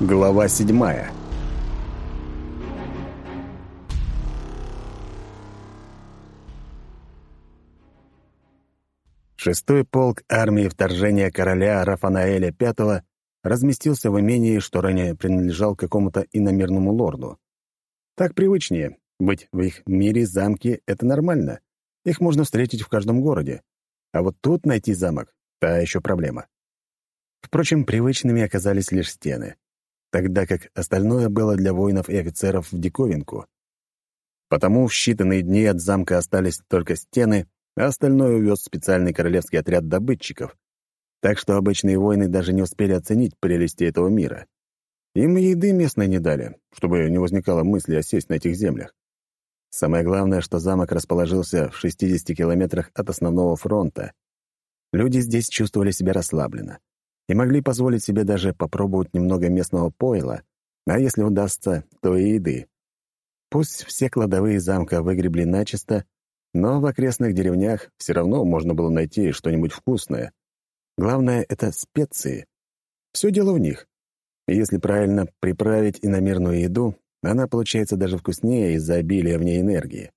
Глава седьмая. Шестой полк армии вторжения короля Рафанаэля V разместился в имении, что ранее принадлежал какому-то иномерному лорду. Так привычнее. Быть в их мире замки — это нормально. Их можно встретить в каждом городе. А вот тут найти замок — та еще проблема. Впрочем, привычными оказались лишь стены, тогда как остальное было для воинов и офицеров в диковинку. Потому в считанные дни от замка остались только стены, а остальное увез специальный королевский отряд добытчиков, так что обычные воины даже не успели оценить прелести этого мира. Им еды местной не дали, чтобы не возникало мысли осесть на этих землях. Самое главное, что замок расположился в 60 километрах от основного фронта. Люди здесь чувствовали себя расслабленно и могли позволить себе даже попробовать немного местного пойла, а если удастся, то и еды. Пусть все кладовые замка выгребли начисто, но в окрестных деревнях все равно можно было найти что-нибудь вкусное. Главное — это специи. Все дело в них. Если правильно приправить иномерную еду, она получается даже вкуснее из-за обилия в ней энергии.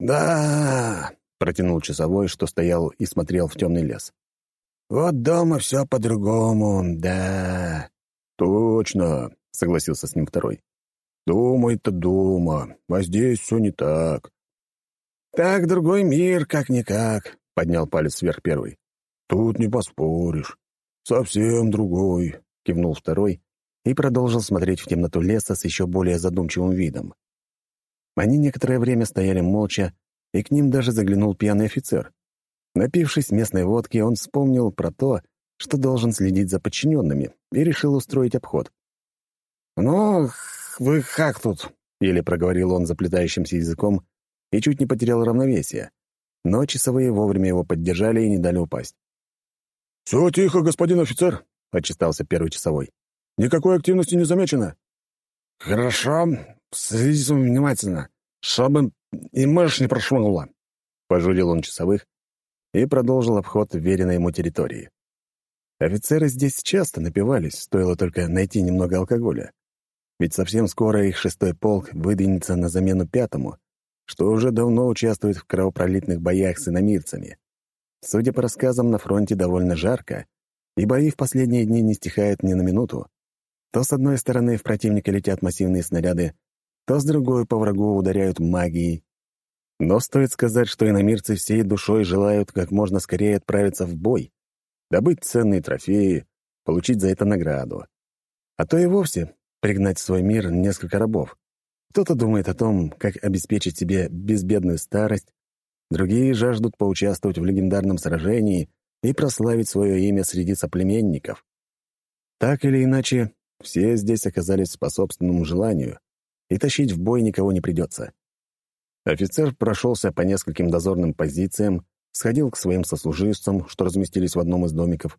«Да», — протянул часовой, что стоял и смотрел в темный лес. «Вот дома все по-другому, да». «Точно», — согласился с ним второй. «Дома — это дома, а здесь все не так. «Так другой мир, как-никак», — поднял палец вверх первый. «Тут не поспоришь. Совсем другой», — кивнул второй и продолжил смотреть в темноту леса с еще более задумчивым видом. Они некоторое время стояли молча, и к ним даже заглянул пьяный офицер. Напившись местной водки, он вспомнил про то, что должен следить за подчиненными, и решил устроить обход. «Ну, вы как тут?» — еле проговорил он заплетающимся языком, и чуть не потерял равновесие. Но часовые вовремя его поддержали и не дали упасть. «Все тихо, господин офицер», — отчитался первый часовой. «Никакой активности не замечено». «Хорошо, следите внимательно, чтобы и мышь не прошмыгнула», — пожурил он часовых и продолжил обход веренной ему территории. Офицеры здесь часто напивались, стоило только найти немного алкоголя. Ведь совсем скоро их шестой полк выдвинется на замену пятому, что уже давно участвует в кровопролитных боях с иномирцами. Судя по рассказам, на фронте довольно жарко, и бои в последние дни не стихают ни на минуту. То с одной стороны в противника летят массивные снаряды, то с другой по врагу ударяют магией. Но стоит сказать, что иномирцы всей душой желают как можно скорее отправиться в бой, добыть ценные трофеи, получить за это награду. А то и вовсе пригнать в свой мир несколько рабов. Кто-то думает о том, как обеспечить себе безбедную старость, другие жаждут поучаствовать в легендарном сражении и прославить свое имя среди соплеменников. Так или иначе, все здесь оказались по собственному желанию, и тащить в бой никого не придется. Офицер прошелся по нескольким дозорным позициям, сходил к своим сослуживцам, что разместились в одном из домиков.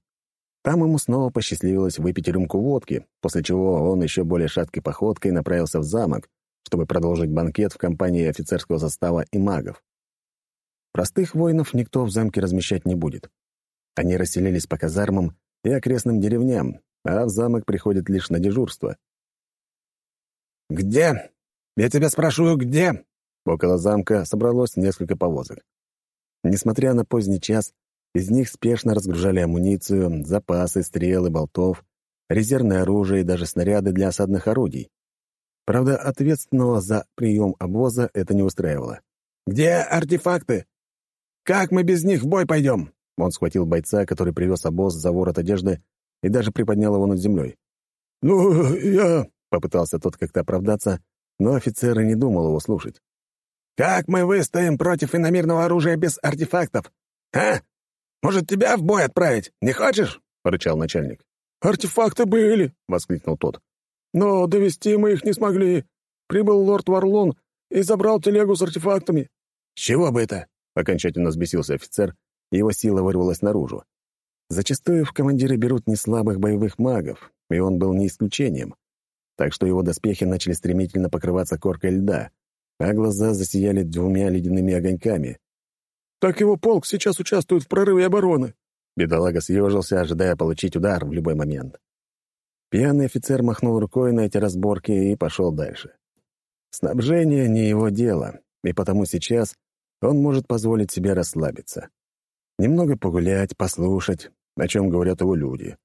Там ему снова посчастливилось выпить рюмку водки, после чего он еще более шаткой походкой направился в замок, чтобы продолжить банкет в компании офицерского состава и магов. Простых воинов никто в замке размещать не будет. Они расселились по казармам и окрестным деревням, а в замок приходят лишь на дежурство. «Где? Я тебя спрашиваю, где?» Около замка собралось несколько повозок. Несмотря на поздний час, из них спешно разгружали амуницию, запасы, стрелы, болтов, резервное оружие и даже снаряды для осадных орудий. Правда, ответственного за прием обоза это не устраивало. «Где артефакты? Как мы без них в бой пойдем?» Он схватил бойца, который привез обоз за ворот одежды, и даже приподнял его над землей. «Ну, я...» — попытался тот как-то оправдаться, но офицер и не думал его слушать. «Как мы выстоим против иномирного оружия без артефактов? А? Может, тебя в бой отправить? Не хочешь?» — рычал начальник. «Артефакты были!» — воскликнул тот. Но довести мы их не смогли. Прибыл лорд Варлон и забрал телегу с артефактами». «С чего бы это?» — окончательно взбесился офицер, и его сила вырвалась наружу. Зачастую в командиры берут не слабых боевых магов, и он был не исключением. Так что его доспехи начали стремительно покрываться коркой льда, а глаза засияли двумя ледяными огоньками. «Так его полк сейчас участвует в прорыве обороны!» Бедолага съежился, ожидая получить удар в любой момент. Пьяный офицер махнул рукой на эти разборки и пошел дальше. Снабжение — не его дело, и потому сейчас он может позволить себе расслабиться. Немного погулять, послушать, о чем говорят его люди.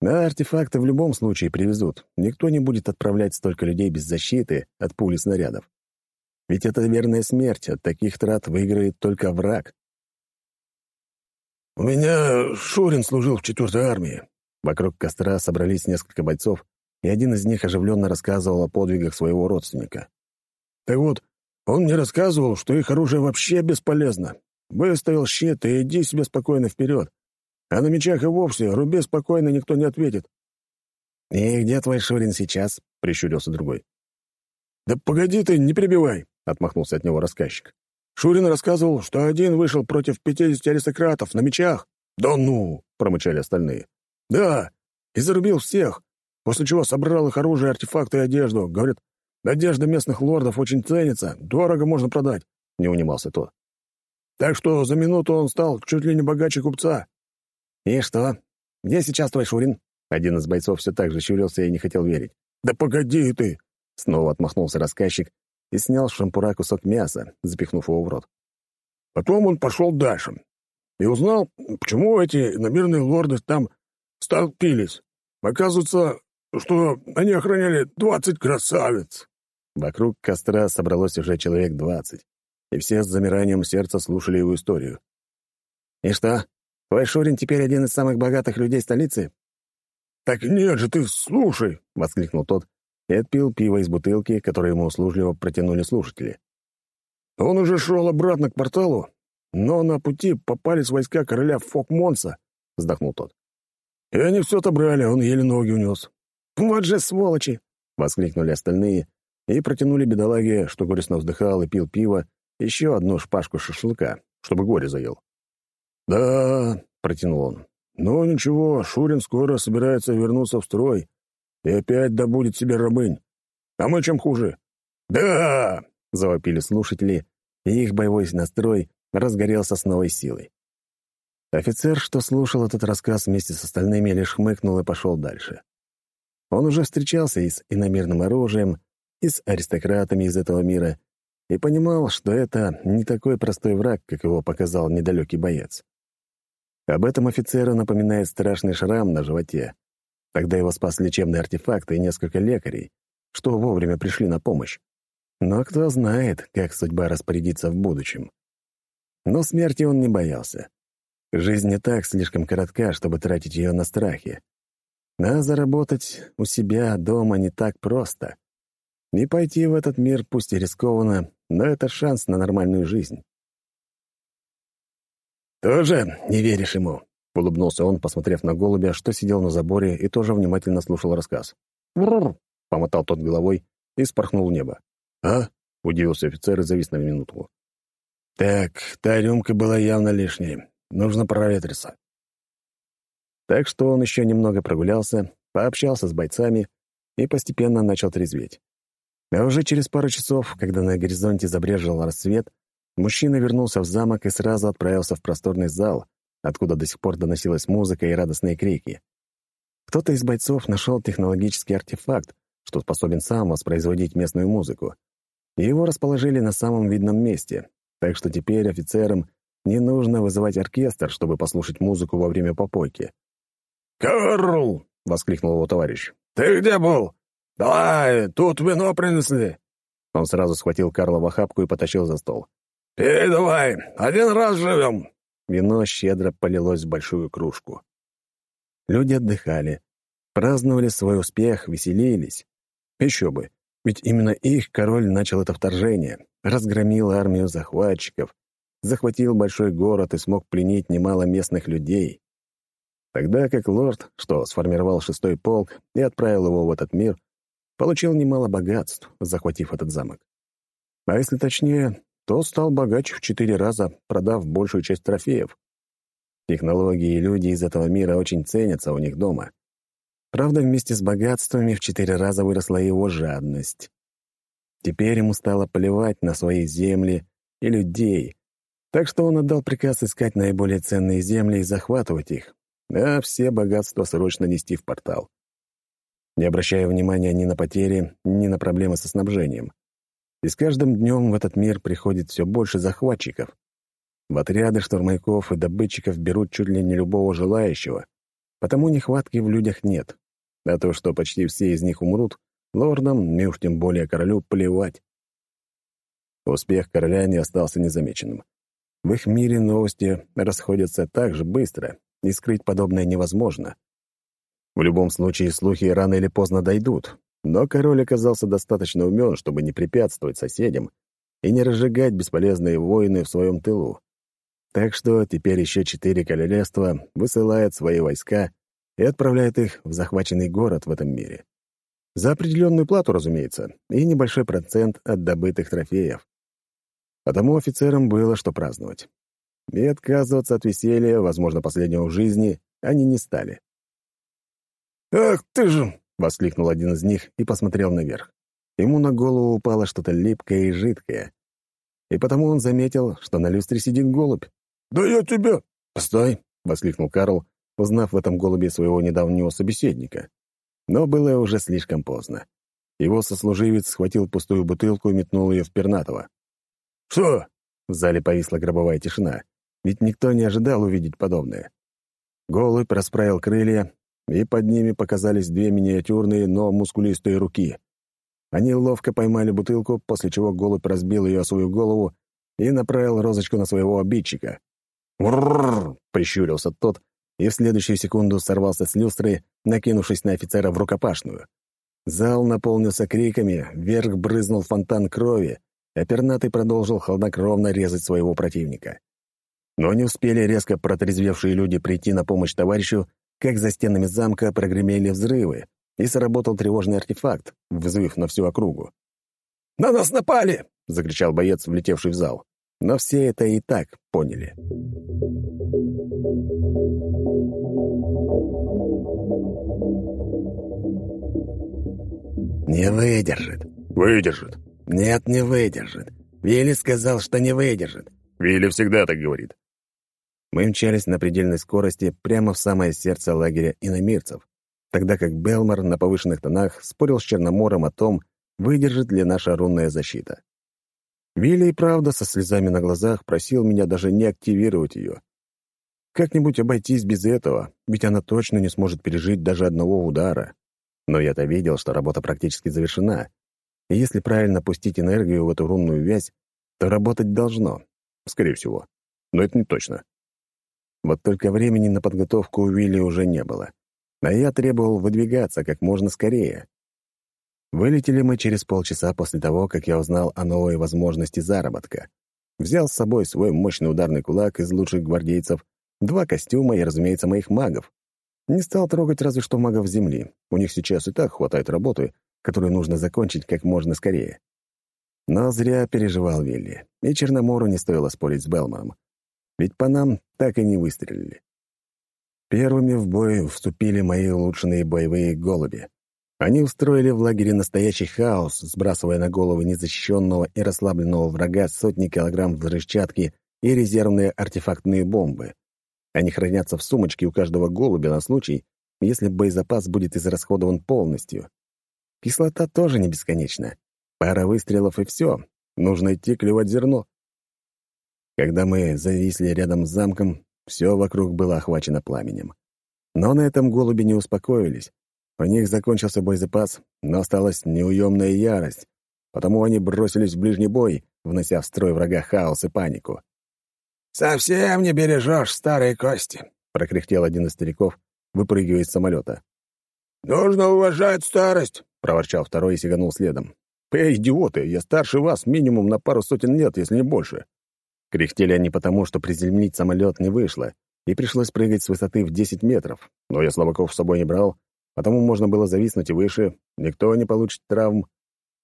Да, артефакты в любом случае привезут. Никто не будет отправлять столько людей без защиты от пули снарядов. Ведь это верная смерть, от таких трат выиграет только враг. «У меня Шурин служил в четвертой армии». Вокруг костра собрались несколько бойцов, и один из них оживленно рассказывал о подвигах своего родственника. «Так вот, он мне рассказывал, что их оружие вообще бесполезно. Выставил щит и иди себе спокойно вперед. А на мечах и вовсе руби спокойно никто не ответит». «И где твой Шурин сейчас?» — прищурился другой. «Да погоди ты, не перебивай!» — отмахнулся от него рассказчик. «Шурин рассказывал, что один вышел против пятидесяти аристократов на мечах». «Да ну!» — промычали остальные. «Да, и зарубил всех, после чего собрал их оружие, артефакты и одежду. Говорит, одежда местных лордов очень ценится, дорого можно продать», — не унимался тот. «Так что за минуту он стал чуть ли не богаче купца». «И что? Где сейчас твой Шурин?» Один из бойцов все так же щурился и не хотел верить. «Да погоди ты!» Снова отмахнулся рассказчик и снял с шампура кусок мяса, запихнув его в рот. Потом он пошел дальше и узнал, почему эти намеренные лорды там столпились. Оказывается, что они охраняли двадцать красавиц. Вокруг костра собралось уже человек двадцать, и все с замиранием сердца слушали его историю. «И что, твой Шурин теперь один из самых богатых людей столицы?» «Так нет же, ты слушай!» — воскликнул тот и отпил пиво из бутылки, которое ему услужливо протянули слушатели. Он уже шел обратно к порталу, но на пути попались войска короля Фокмонса, — вздохнул тот. И они все отобрали, он еле ноги унес. «Вот же сволочи!» — воскликнули остальные и протянули бедолаге, что горестно вздыхал и пил пиво, еще одну шпажку шашлыка, чтобы горе заел. «Да», — протянул он, — «но ничего, Шурин скоро собирается вернуться в строй, и опять добудет себе рабынь. А мы чем хуже?» «Да!» — завопили слушатели, и их боевой настрой разгорелся с новой силой. Офицер, что слушал этот рассказ вместе с остальными, лишь хмыкнул и пошел дальше. Он уже встречался и с иномерным оружием, и с аристократами из этого мира, и понимал, что это не такой простой враг, как его показал недалекий боец. Об этом офицеру напоминает страшный шрам на животе, Тогда его спас лечебный артефакт и несколько лекарей, что вовремя пришли на помощь. Но кто знает, как судьба распорядится в будущем. Но смерти он не боялся. Жизнь не так слишком коротка, чтобы тратить ее на страхи. А заработать у себя дома не так просто. И пойти в этот мир пусть и рискованно, но это шанс на нормальную жизнь. «Тоже не веришь ему?» — улыбнулся он, посмотрев на голубя, что сидел на заборе и тоже внимательно слушал рассказ. «Бррр!» — помотал тот головой и спорхнул в небо. «А?» — удивился офицер и завис на минуту. «Так, та рюмка была явно лишней. Нужно проветриться». Так что он еще немного прогулялся, пообщался с бойцами и постепенно начал трезветь. А уже через пару часов, когда на горизонте забрежил рассвет, мужчина вернулся в замок и сразу отправился в просторный зал, откуда до сих пор доносилась музыка и радостные крики. Кто-то из бойцов нашел технологический артефакт, что способен сам воспроизводить местную музыку. И его расположили на самом видном месте, так что теперь офицерам не нужно вызывать оркестр, чтобы послушать музыку во время попойки. «Карл!» — воскликнул его товарищ. «Ты где был? Давай, тут вино принесли!» Он сразу схватил Карла в охапку и потащил за стол. «Пей давай, один раз живем, Вино щедро полилось в большую кружку. Люди отдыхали, праздновали свой успех, веселились. Еще бы, ведь именно их король начал это вторжение, разгромил армию захватчиков, захватил большой город и смог пленить немало местных людей. Тогда как лорд, что сформировал шестой полк и отправил его в этот мир, получил немало богатств, захватив этот замок. А если точнее, то стал богаче в четыре раза, продав большую часть трофеев. Технологии и люди из этого мира очень ценятся у них дома. Правда, вместе с богатствами в четыре раза выросла его жадность. Теперь ему стало плевать на свои земли и людей, так что он отдал приказ искать наиболее ценные земли и захватывать их, а все богатства срочно нести в портал. не обращая внимания ни на потери, ни на проблемы со снабжением. И с каждым днем в этот мир приходит все больше захватчиков. В отряды штурмовиков и добытчиков берут чуть ли не любого желающего, потому нехватки в людях нет. А то, что почти все из них умрут, лордам, и уж тем более королю, плевать. Успех короля не остался незамеченным. В их мире новости расходятся так же быстро, и скрыть подобное невозможно. В любом случае, слухи рано или поздно дойдут, но король оказался достаточно умен, чтобы не препятствовать соседям и не разжигать бесполезные войны в своем тылу. Так что теперь еще четыре королевства высылают свои войска и отправляют их в захваченный город в этом мире. За определенную плату, разумеется, и небольшой процент от добытых трофеев. Потому офицерам было что праздновать. И отказываться от веселья, возможно, последнего в жизни, они не стали. «Ах ты же!» — воскликнул один из них и посмотрел наверх. Ему на голову упало что-то липкое и жидкое. И потому он заметил, что на люстре сидит голубь. «Да я тебя...» «Постой!» — воскликнул Карл, узнав в этом голубе своего недавнего собеседника. Но было уже слишком поздно. Его сослуживец схватил пустую бутылку и метнул ее в Пернатова. «Что?» — в зале повисла гробовая тишина, ведь никто не ожидал увидеть подобное. Голубь расправил крылья, и под ними показались две миниатюрные, но мускулистые руки. Они ловко поймали бутылку, после чего голубь разбил ее о свою голову и направил розочку на своего обидчика. «Урррр!» — прищурился тот, и в следующую секунду сорвался с люстры, накинувшись на офицера в рукопашную. Зал наполнился криками, вверх брызнул фонтан крови, а пернатый продолжил хладнокровно резать своего противника. Но не успели резко протрезвевшие люди прийти на помощь товарищу, как за стенами замка прогремели взрывы, и сработал тревожный артефакт, вызывив на всю округу. «На нас напали!» — закричал боец, влетевший в зал. Но все это и так поняли. «Не выдержит». «Выдержит». «Нет, не выдержит. Вилли сказал, что не выдержит». «Вилли всегда так говорит». Мы мчались на предельной скорости прямо в самое сердце лагеря иномирцев, тогда как Белмар на повышенных тонах спорил с Черномором о том, выдержит ли наша рунная защита. Вилли и правда со слезами на глазах просил меня даже не активировать ее. Как-нибудь обойтись без этого, ведь она точно не сможет пережить даже одного удара. Но я-то видел, что работа практически завершена. И если правильно пустить энергию в эту рунную вязь, то работать должно. Скорее всего. Но это не точно. Вот только времени на подготовку у Вилли уже не было. А я требовал выдвигаться как можно скорее. Вылетели мы через полчаса после того, как я узнал о новой возможности заработка. Взял с собой свой мощный ударный кулак из лучших гвардейцев, два костюма и, разумеется, моих магов. Не стал трогать разве что магов Земли. У них сейчас и так хватает работы, которую нужно закончить как можно скорее. Но зря переживал Вилли, и Черномору не стоило спорить с Белманом. Ведь по нам так и не выстрелили. Первыми в бой вступили мои улучшенные боевые голуби. Они устроили в лагере настоящий хаос, сбрасывая на головы незащищенного и расслабленного врага сотни килограмм взрывчатки и резервные артефактные бомбы. Они хранятся в сумочке у каждого голубя на случай, если боезапас будет израсходован полностью. Кислота тоже не бесконечна. Пара выстрелов и все. Нужно идти клевать зерно. Когда мы зависли рядом с замком, все вокруг было охвачено пламенем. Но на этом голуби не успокоились. У них закончился боезапас, но осталась неуемная ярость, потому они бросились в ближний бой, внося в строй врага хаос и панику. «Совсем не бережешь старые кости», — прокряхтел один из стариков, выпрыгивая из самолета. «Нужно уважать старость», — проворчал второй и сиганул следом. «Эй, идиоты, я старше вас минимум на пару сотен лет, если не больше». Кряхтели они потому, что приземлить самолет не вышло, и пришлось прыгать с высоты в 10 метров. Но я слабаков с собой не брал, потому можно было зависнуть и выше, никто не получит травм.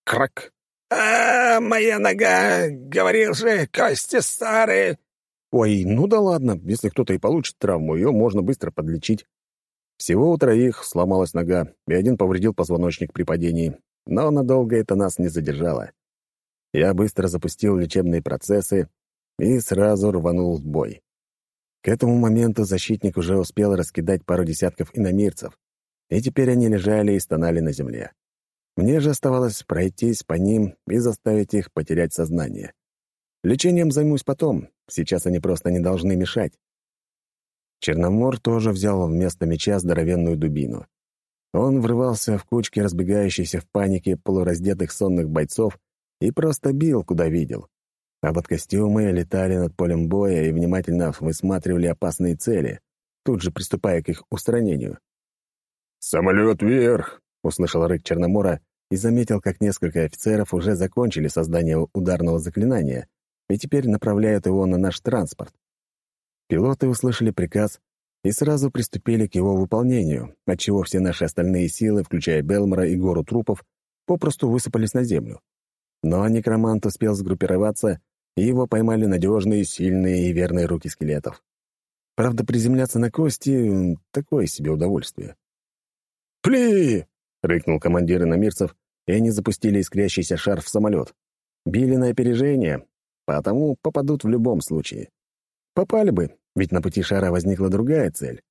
Крак! а, моя нога! Говорил же, кости старые!» Ой, ну да ладно, если кто-то и получит травму, ее можно быстро подлечить. Всего у троих сломалась нога, и один повредил позвоночник при падении, но надолго это нас не задержало. Я быстро запустил лечебные процессы и сразу рванул в бой. К этому моменту защитник уже успел раскидать пару десятков иномирцев, и теперь они лежали и стонали на земле. Мне же оставалось пройтись по ним и заставить их потерять сознание. Лечением займусь потом, сейчас они просто не должны мешать. Черномор тоже взял вместо меча здоровенную дубину. Он врывался в кучки разбегающихся в панике полураздетых сонных бойцов и просто бил, куда видел. А вот костюмы летали над полем боя и внимательно высматривали опасные цели, тут же приступая к их устранению. «Самолет вверх!» — услышал рык Черномора и заметил, как несколько офицеров уже закончили создание ударного заклинания и теперь направляют его на наш транспорт. Пилоты услышали приказ и сразу приступили к его выполнению, отчего все наши остальные силы, включая Белмора и гору трупов, попросту высыпались на землю. Но некромант успел сгруппироваться, его поймали надежные, сильные и верные руки скелетов. Правда, приземляться на кости — такое себе удовольствие. «Пли!» — рыкнул командир иномирцев, и они запустили искрящийся шар в самолет. Били на опережение, потому попадут в любом случае. Попали бы, ведь на пути шара возникла другая цель.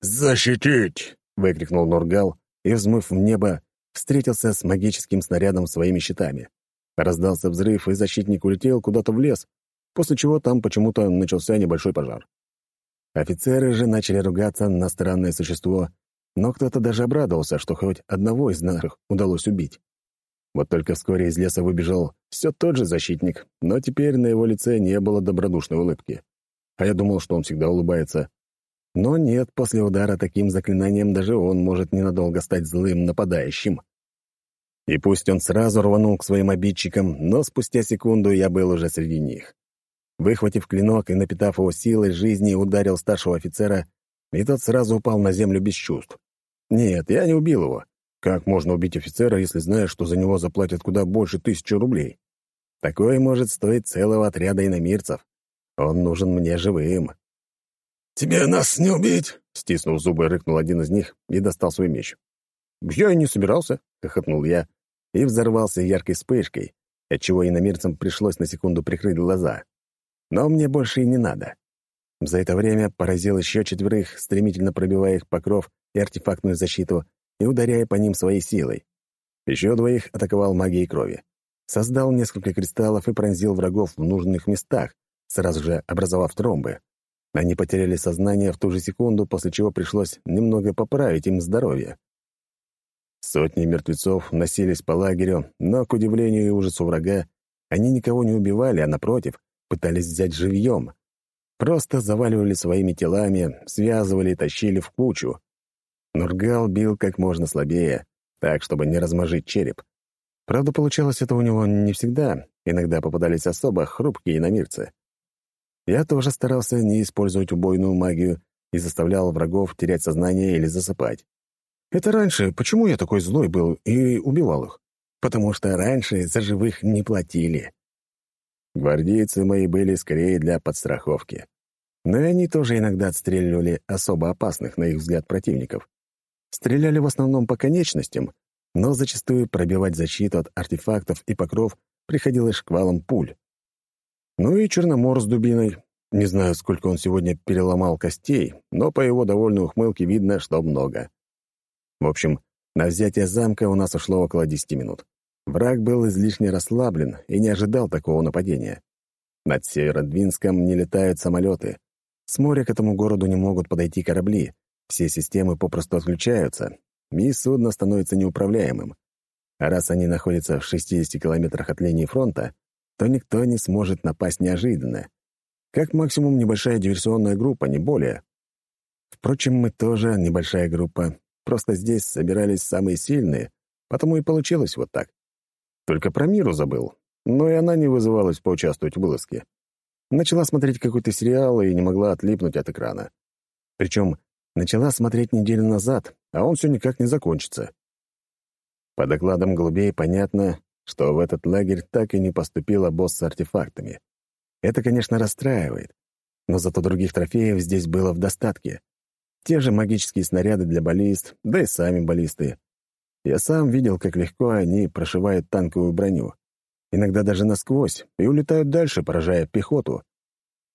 «Защитить!» — выкрикнул Нургал и, взмыв в небо, встретился с магическим снарядом своими щитами. Раздался взрыв, и защитник улетел куда-то в лес, после чего там почему-то начался небольшой пожар. Офицеры же начали ругаться на странное существо, но кто-то даже обрадовался, что хоть одного из наших удалось убить. Вот только вскоре из леса выбежал все тот же защитник, но теперь на его лице не было добродушной улыбки. А я думал, что он всегда улыбается. Но нет, после удара таким заклинанием даже он может ненадолго стать злым нападающим. И пусть он сразу рванул к своим обидчикам, но спустя секунду я был уже среди них. Выхватив клинок и напитав его силой жизни, ударил старшего офицера, и тот сразу упал на землю без чувств. Нет, я не убил его. Как можно убить офицера, если знаешь, что за него заплатят куда больше тысячи рублей? Такое может стоить целого отряда иномирцев. Он нужен мне живым. «Тебе нас не убить!» — стиснув зубы, рыкнул один из них и достал свой меч. «Я и не собирался», — хохотнул я и взорвался яркой вспышкой, отчего иномирцам пришлось на секунду прикрыть глаза. Но мне больше и не надо. За это время поразил еще четверых, стремительно пробивая их покров и артефактную защиту, и ударяя по ним своей силой. Еще двоих атаковал магией крови. Создал несколько кристаллов и пронзил врагов в нужных местах, сразу же образовав тромбы. Они потеряли сознание в ту же секунду, после чего пришлось немного поправить им здоровье. Сотни мертвецов носились по лагерю, но, к удивлению и ужасу врага, они никого не убивали, а, напротив, пытались взять живьем. Просто заваливали своими телами, связывали и тащили в кучу. Нургал бил как можно слабее, так, чтобы не размажить череп. Правда, получалось это у него не всегда, иногда попадались особо хрупкие иномирцы. Я тоже старался не использовать убойную магию и заставлял врагов терять сознание или засыпать. Это раньше, почему я такой злой был и убивал их? Потому что раньше за живых не платили. Гвардейцы мои были скорее для подстраховки. Но и они тоже иногда отстреливали особо опасных, на их взгляд, противников. Стреляли в основном по конечностям, но зачастую пробивать защиту от артефактов и покров приходилось шквалом пуль. Ну и Черномор с дубиной. Не знаю, сколько он сегодня переломал костей, но по его довольной ухмылке видно, что много. В общем, на взятие замка у нас ушло около десяти минут. Враг был излишне расслаблен и не ожидал такого нападения. Над Северодвинском не летают самолеты. С моря к этому городу не могут подойти корабли, все системы попросту отключаются, и судно становится неуправляемым. А раз они находятся в 60 километрах от линии фронта, то никто не сможет напасть неожиданно. Как максимум небольшая диверсионная группа, не более. Впрочем, мы тоже небольшая группа. Просто здесь собирались самые сильные, потому и получилось вот так. Только про Миру забыл, но и она не вызывалась поучаствовать в вылазке. Начала смотреть какой-то сериал и не могла отлипнуть от экрана. Причем Начала смотреть неделю назад, а он все никак не закончится. По докладам голубей понятно, что в этот лагерь так и не поступила босс с артефактами. Это, конечно, расстраивает, но зато других трофеев здесь было в достатке. Те же магические снаряды для баллист, да и сами баллисты. Я сам видел, как легко они прошивают танковую броню. Иногда даже насквозь, и улетают дальше, поражая пехоту.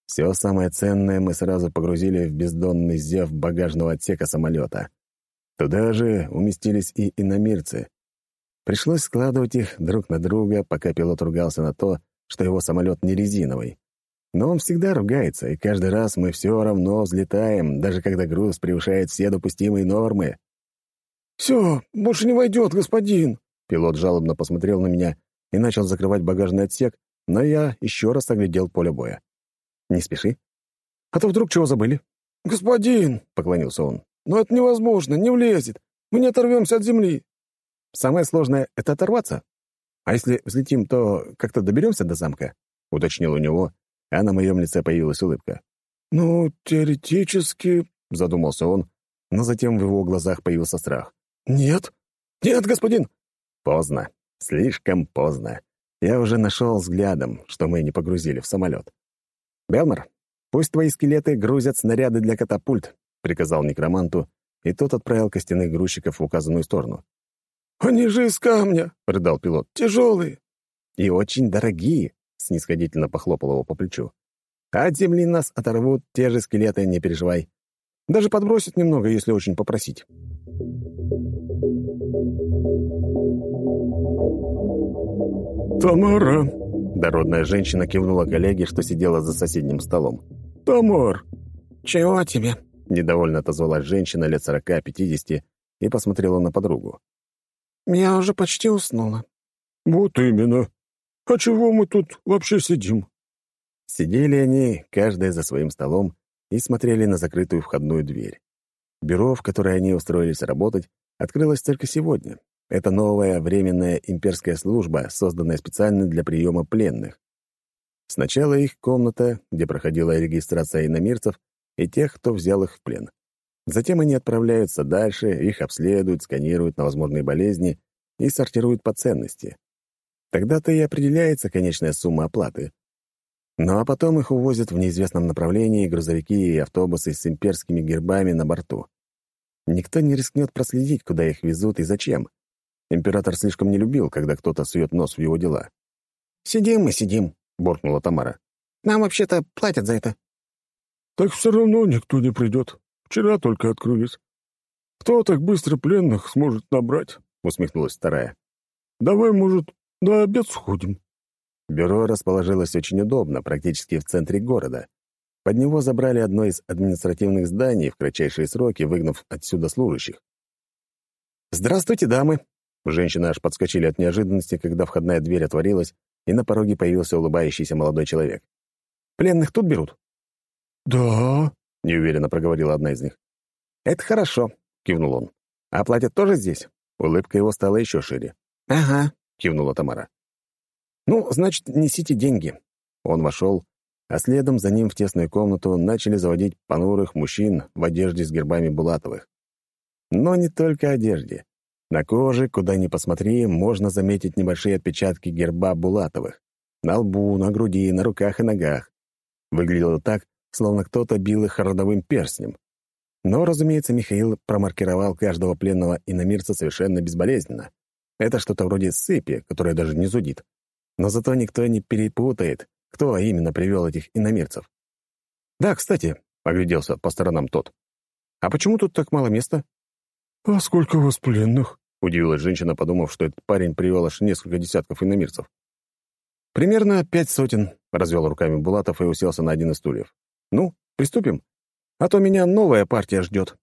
Все самое ценное мы сразу погрузили в бездонный зев багажного отсека самолета. Туда же уместились и иномирцы. Пришлось складывать их друг на друга, пока пилот ругался на то, что его самолет не резиновый. Но он всегда ругается, и каждый раз мы все равно взлетаем, даже когда груз превышает все допустимые нормы. «Все, больше не войдет, господин!» Пилот жалобно посмотрел на меня и начал закрывать багажный отсек, но я еще раз оглядел поле боя. «Не спеши. А то вдруг чего забыли?» «Господин!» — поклонился он. «Но это невозможно, не влезет. Мы не оторвемся от земли». «Самое сложное — это оторваться. А если взлетим, то как-то доберемся до замка?» — уточнил у него, а на моем лице появилась улыбка. «Ну, теоретически...» — задумался он, но затем в его глазах появился страх. «Нет! Нет, господин!» Поздно. Слишком поздно. Я уже нашел взглядом, что мы не погрузили в самолет. «Белмар, пусть твои скелеты грузят снаряды для катапульт», — приказал некроманту, и тот отправил костяных грузчиков в указанную сторону. «Они же из камня!» — рыдал пилот. «Тяжелые!» «И очень дорогие!» — снисходительно похлопал его по плечу. «А от земли нас оторвут те же скелеты, не переживай. Даже подбросят немного, если очень попросить». «Тамара!» — дородная женщина кивнула коллеге, что сидела за соседним столом. «Тамар!» «Чего тебе?» — недовольно отозвалась женщина лет сорока-пятидесяти и посмотрела на подругу. «Я уже почти уснула». «Вот именно. А чего мы тут вообще сидим?» Сидели они, каждая за своим столом, и смотрели на закрытую входную дверь. Бюро, в которое они устроились работать, открылось только сегодня, это новая временная имперская служба, созданная специально для приема пленных. Сначала их комната, где проходила регистрация иномирцев и тех, кто взял их в плен. Затем они отправляются дальше, их обследуют, сканируют на возможные болезни и сортируют по ценности. Тогда-то и определяется конечная сумма оплаты. Ну а потом их увозят в неизвестном направлении грузовики и автобусы с имперскими гербами на борту. Никто не рискнет проследить, куда их везут и зачем. Император слишком не любил, когда кто-то сует нос в его дела. «Сидим мы, сидим», — буркнула Тамара. «Нам вообще-то платят за это». «Так все равно никто не придет. Вчера только открылись. Кто так быстро пленных сможет набрать?» — усмехнулась вторая. «Давай, может, на обед сходим?» Бюро расположилось очень удобно, практически в центре города. Под него забрали одно из административных зданий в кратчайшие сроки, выгнав отсюда служащих. «Здравствуйте, дамы!» Женщины аж подскочили от неожиданности, когда входная дверь отворилась, и на пороге появился улыбающийся молодой человек. «Пленных тут берут?» «Да», — неуверенно проговорила одна из них. «Это хорошо», — кивнул он. «А платят тоже здесь?» Улыбка его стала еще шире. «Ага», — кивнула Тамара. «Ну, значит, несите деньги». Он вошел, а следом за ним в тесную комнату начали заводить понурых мужчин в одежде с гербами Булатовых. Но не только одежде. На коже, куда ни посмотри, можно заметить небольшие отпечатки герба Булатовых. На лбу, на груди, на руках и ногах. Выглядело так, словно кто-то бил их родовым перстнем. Но, разумеется, Михаил промаркировал каждого пленного иномирца совершенно безболезненно. Это что-то вроде сыпи, которая даже не зудит. Но зато никто не перепутает, кто именно привел этих иномирцев. «Да, кстати», — огляделся по сторонам тот. «А почему тут так мало места?» «А сколько у вас пленных?» — удивилась женщина, подумав, что этот парень привел аж несколько десятков иномирцев. «Примерно пять сотен», — развел руками Булатов и уселся на один из стульев. «Ну, приступим. А то меня новая партия ждет».